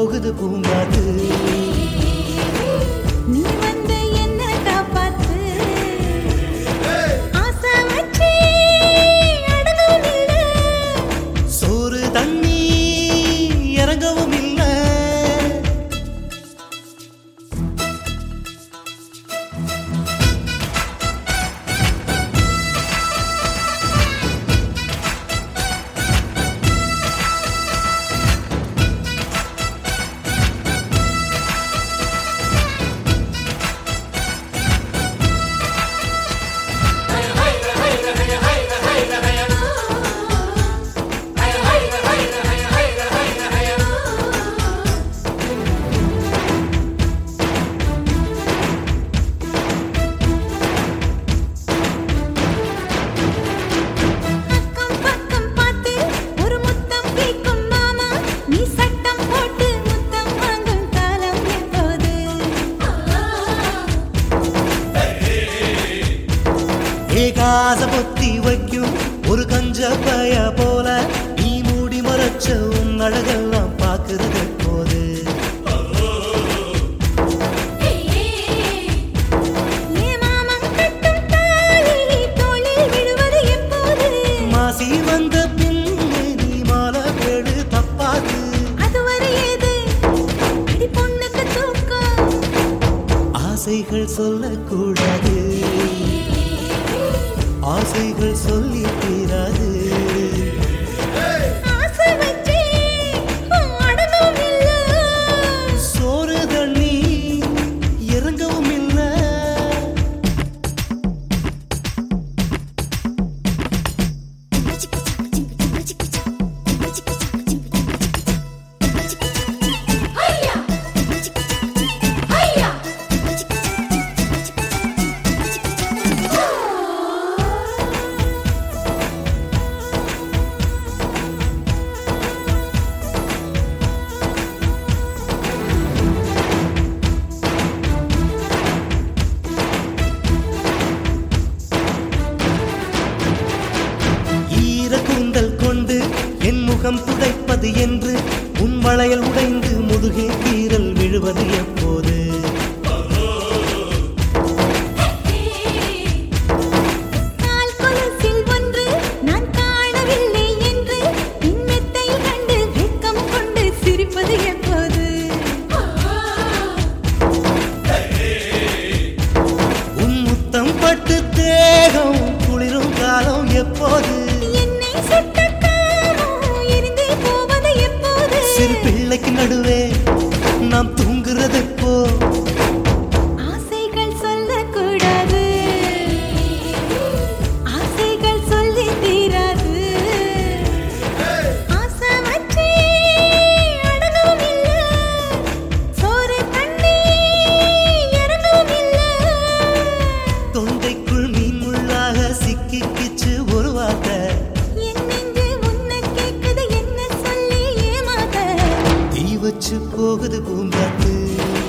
போகுது பூங்காத்து. காச பொத்தி வைக்கும். ஒரு கஞ்ச பய போல நீ மூடி மறைச்ச உன் அழகெல்லாம் பார்க்குறது போது. மாசி வந்த பின்னே நீ மாலை பேடு தப்பாது. ஆசைகள் சொல்லக்கூடாது. ஆசைகள் சொல்லி தீராது உலகம் துடைப்பது என்று உன் வளையல் உடைந்து முதுகே கீரல் விழுவது எப்படி காய்ச்சி போகுது பூங்காத்து.